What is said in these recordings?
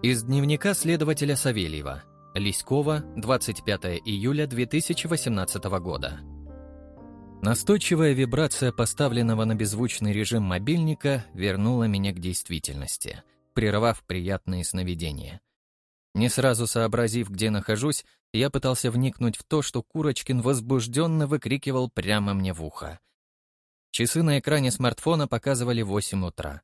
Из дневника следователя Савельева. Лиськова, 25 июля 2018 года. Настойчивая вибрация поставленного на беззвучный режим мобильника вернула меня к действительности, прервав приятные сновидения. Не сразу сообразив, где нахожусь, я пытался вникнуть в то, что Курочкин возбужденно выкрикивал прямо мне в ухо. Часы на экране смартфона показывали 8 утра.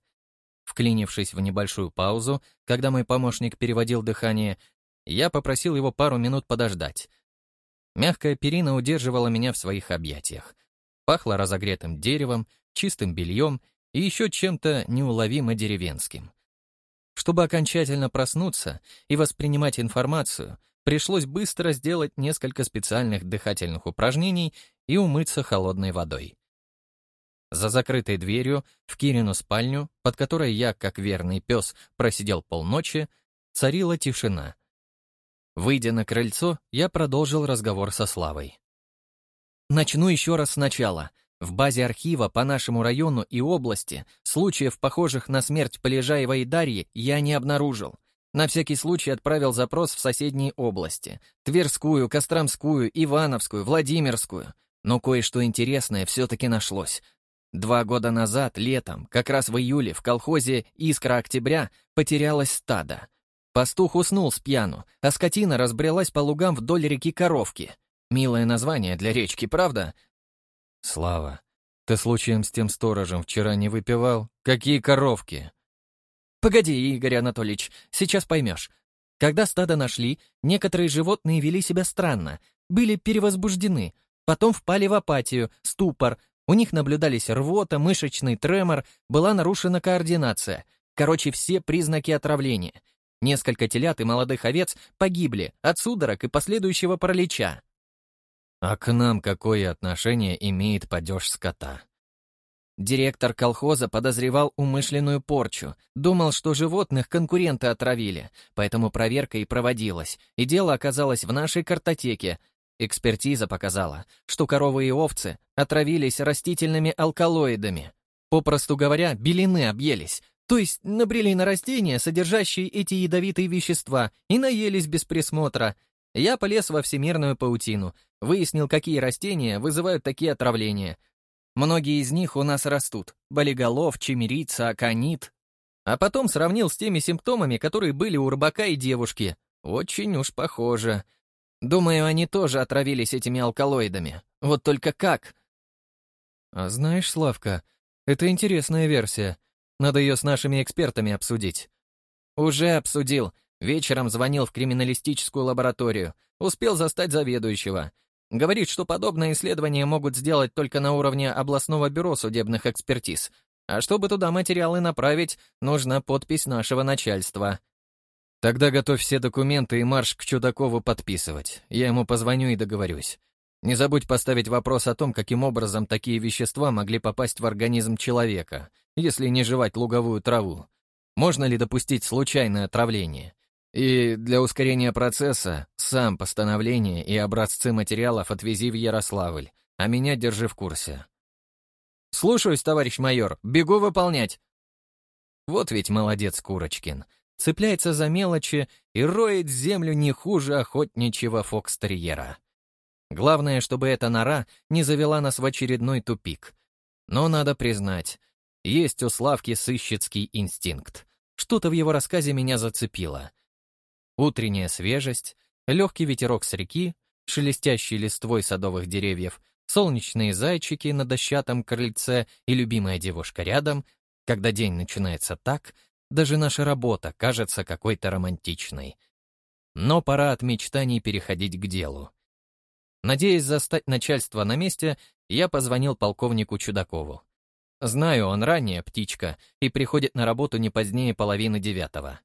Вклинившись в небольшую паузу, когда мой помощник переводил дыхание, я попросил его пару минут подождать. Мягкая перина удерживала меня в своих объятиях. Пахло разогретым деревом, чистым бельем и еще чем-то неуловимо деревенским. Чтобы окончательно проснуться и воспринимать информацию, пришлось быстро сделать несколько специальных дыхательных упражнений и умыться холодной водой. За закрытой дверью в Кирину спальню, под которой я, как верный пес, просидел полночи, царила тишина. Выйдя на крыльцо, я продолжил разговор со Славой. Начну еще раз сначала. В базе архива по нашему району и области случаев, похожих на смерть Полежаева и Дарьи, я не обнаружил. На всякий случай отправил запрос в соседние области. Тверскую, Костромскую, Ивановскую, Владимирскую. Но кое-что интересное все-таки нашлось. Два года назад, летом, как раз в июле, в колхозе «Искра октября» потерялось стадо. Пастух уснул с пьяну, а скотина разбрелась по лугам вдоль реки Коровки. Милое название для речки, правда? Слава, ты случаем с тем сторожем вчера не выпивал? Какие коровки? Погоди, Игорь Анатольевич, сейчас поймешь. Когда стадо нашли, некоторые животные вели себя странно, были перевозбуждены, потом впали в апатию, ступор, у них наблюдались рвота, мышечный тремор, была нарушена координация. Короче, все признаки отравления. Несколько телят и молодых овец погибли от судорог и последующего паралича. А к нам какое отношение имеет падеж скота? Директор колхоза подозревал умышленную порчу, думал, что животных конкуренты отравили, поэтому проверка и проводилась, и дело оказалось в нашей картотеке, Экспертиза показала, что коровы и овцы отравились растительными алкалоидами. Попросту говоря, белины объелись, то есть набрели на растения, содержащие эти ядовитые вещества, и наелись без присмотра. Я полез во всемирную паутину, выяснил, какие растения вызывают такие отравления. Многие из них у нас растут. Болиголов, чемерица, аконит. А потом сравнил с теми симптомами, которые были у рыбака и девушки. Очень уж похоже. Думаю, они тоже отравились этими алкалоидами. Вот только как? А знаешь, Славка, это интересная версия. Надо ее с нашими экспертами обсудить. Уже обсудил. Вечером звонил в криминалистическую лабораторию. Успел застать заведующего. Говорит, что подобные исследования могут сделать только на уровне областного бюро судебных экспертиз. А чтобы туда материалы направить, нужна подпись нашего начальства. Тогда готовь все документы и марш к Чудакову подписывать. Я ему позвоню и договорюсь. Не забудь поставить вопрос о том, каким образом такие вещества могли попасть в организм человека, если не жевать луговую траву. Можно ли допустить случайное отравление? И для ускорения процесса сам постановление и образцы материалов отвези в Ярославль, а меня держи в курсе. «Слушаюсь, товарищ майор, бегу выполнять». Вот ведь молодец Курочкин цепляется за мелочи и роет землю не хуже охотничьего фокстерьера. Главное, чтобы эта нора не завела нас в очередной тупик. Но надо признать, есть у Славки сыщицкий инстинкт. Что-то в его рассказе меня зацепило. Утренняя свежесть, легкий ветерок с реки, шелестящий листвой садовых деревьев, солнечные зайчики на дощатом крыльце и любимая девушка рядом, когда день начинается так, даже наша работа кажется какой-то романтичной. Но пора от мечтаний переходить к делу. Надеясь застать начальство на месте, я позвонил полковнику Чудакову. Знаю, он ранняя птичка и приходит на работу не позднее половины девятого.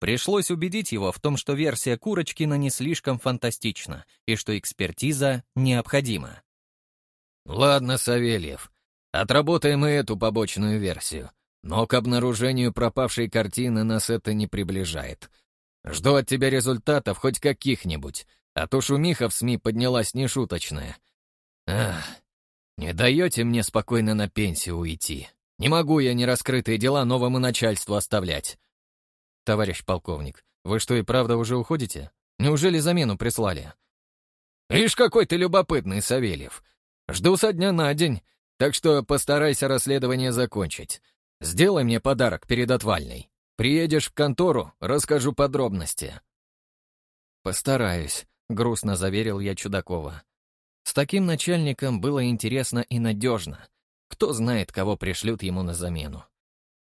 Пришлось убедить его в том, что версия Курочкина не слишком фантастична и что экспертиза необходима. «Ладно, Савельев, отработаем и эту побочную версию. Но к обнаружению пропавшей картины нас это не приближает. Жду от тебя результатов хоть каких-нибудь, а то шумиха в СМИ поднялась нешуточная. Ах, не даете мне спокойно на пенсию уйти. Не могу я нераскрытые дела новому начальству оставлять. товарищ полковник, вы что и правда уже уходите? Неужели замену прислали?» «Ишь, какой ты любопытный, Савельев. Жду со дня на день, так что постарайся расследование закончить. Сделай мне подарок перед отвальной. Приедешь в контору, расскажу подробности». «Постараюсь», — грустно заверил я Чудакова. С таким начальником было интересно и надежно. Кто знает, кого пришлют ему на замену.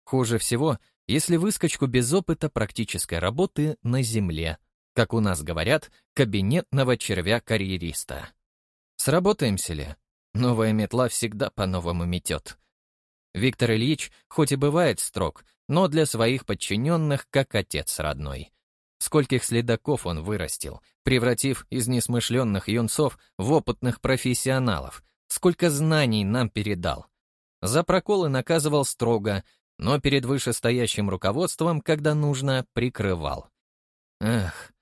Хуже всего, если выскочку без опыта практической работы на земле, как у нас говорят, кабинетного червя-карьериста. Сработаемся ли? Новая метла всегда по-новому метет. Виктор Ильич хоть и бывает строг, но для своих подчиненных как отец родной. Скольких следаков он вырастил, превратив из несмышленных юнцов в опытных профессионалов, сколько знаний нам передал. За проколы наказывал строго, но перед вышестоящим руководством, когда нужно, прикрывал. Эх,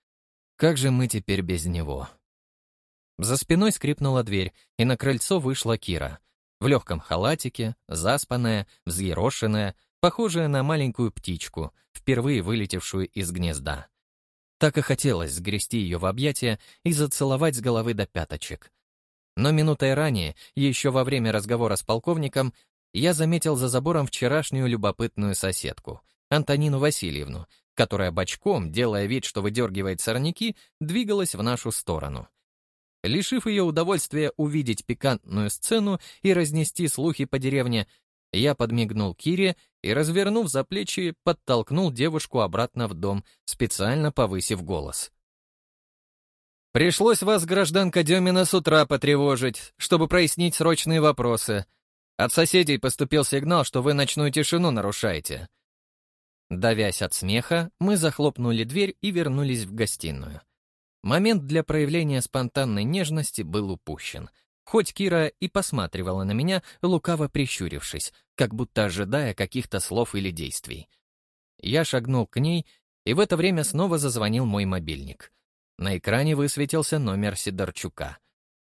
как же мы теперь без него? За спиной скрипнула дверь, и на крыльцо вышла Кира. В легком халатике, заспанная, взъерошенная, похожая на маленькую птичку, впервые вылетевшую из гнезда. Так и хотелось сгрести ее в объятия и зацеловать с головы до пяточек. Но минутой ранее, еще во время разговора с полковником, я заметил за забором вчерашнюю любопытную соседку, Антонину Васильевну, которая бочком, делая вид, что выдергивает сорняки, двигалась в нашу сторону. Лишив ее удовольствия увидеть пикантную сцену и разнести слухи по деревне, я подмигнул Кире и, развернув за плечи, подтолкнул девушку обратно в дом, специально повысив голос. «Пришлось вас, гражданка Демина, с утра потревожить, чтобы прояснить срочные вопросы. От соседей поступил сигнал, что вы ночную тишину нарушаете». Давясь от смеха, мы захлопнули дверь и вернулись в гостиную. Момент для проявления спонтанной нежности был упущен — Хоть Кира и посматривала на меня, лукаво прищурившись, как будто ожидая каких-то слов или действий. Я шагнул к ней, и в это время снова зазвонил мой мобильник. На экране высветился номер Сидорчука.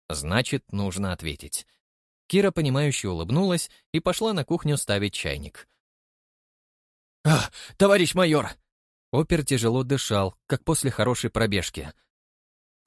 Значит, нужно ответить. Кира, понимающе улыбнулась и пошла на кухню ставить чайник. «А, товарищ майор!» Опер тяжело дышал, как после хорошей пробежки.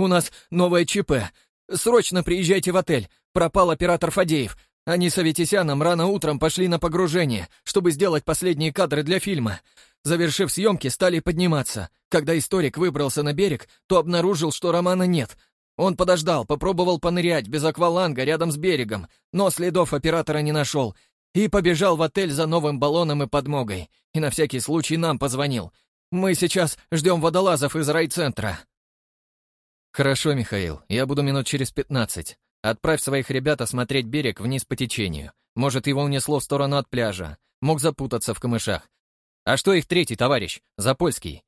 «У нас новое ЧП. Срочно приезжайте в отель. Пропал оператор Фадеев. Они с Аветисяном рано утром пошли на погружение, чтобы сделать последние кадры для фильма. Завершив съемки, стали подниматься. Когда историк выбрался на берег, то обнаружил, что Романа нет. Он подождал, попробовал понырять без акваланга рядом с берегом, но следов оператора не нашел. И побежал в отель за новым баллоном и подмогой. И на всякий случай нам позвонил. Мы сейчас ждем водолазов из райцентра. «Хорошо, Михаил, я буду минут через пятнадцать. Отправь своих ребят осмотреть берег вниз по течению. Может, его унесло в сторону от пляжа. Мог запутаться в камышах. А что их третий товарищ, Запольский?»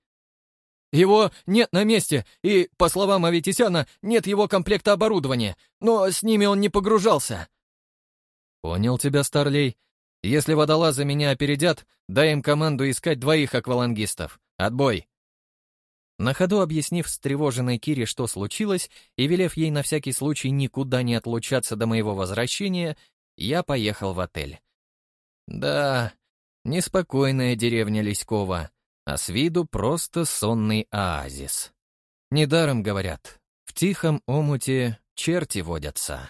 «Его нет на месте, и, по словам Аветисяна, нет его комплекта оборудования, но с ними он не погружался». «Понял тебя, Старлей. Если водолазы меня опередят, дай им команду искать двоих аквалангистов. Отбой!» На ходу объяснив встревоженной Кире, что случилось, и велев ей на всякий случай никуда не отлучаться до моего возвращения, я поехал в отель. Да, неспокойная деревня Лиськова, а с виду просто сонный оазис. Недаром говорят, в тихом омуте черти водятся.